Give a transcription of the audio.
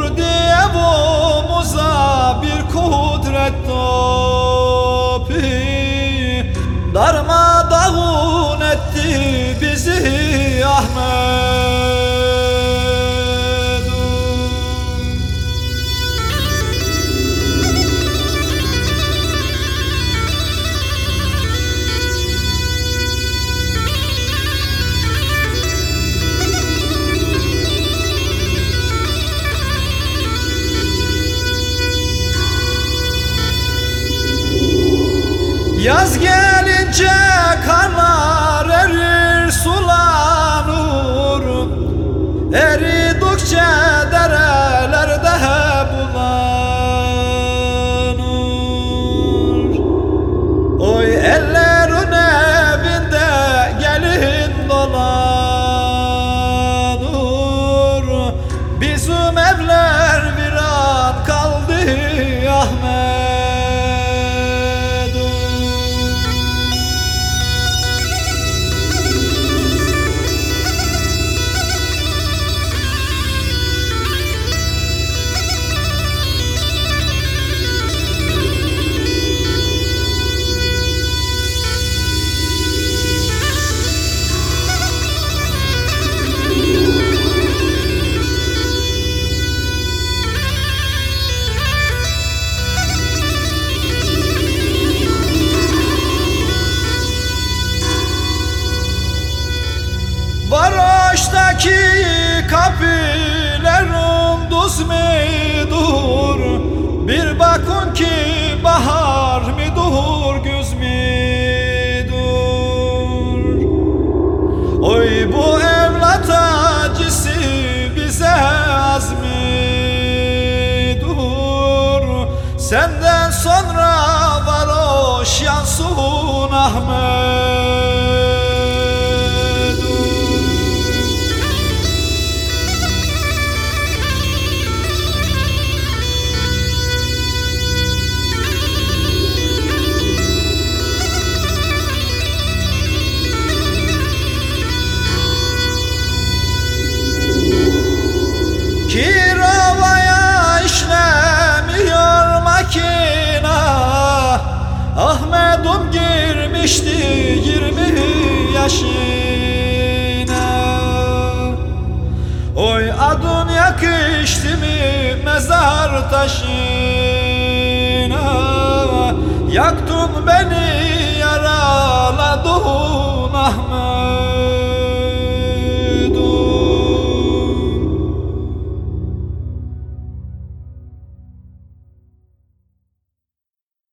Vurdu evumuza bir kudret topi. Darma Yaz gelince karlar erir sulanır Eridikçe derelerde Varoş'taki kapilerim düz midur? Bir bakın ki bahar midur güz midur? Oy bu evlat acısı bize az midur? Senden sonra varoş yansın Ahmet yaşına Oy adın yakıştı mı mezar taşına? Yaktın beni yaraladın Ahmet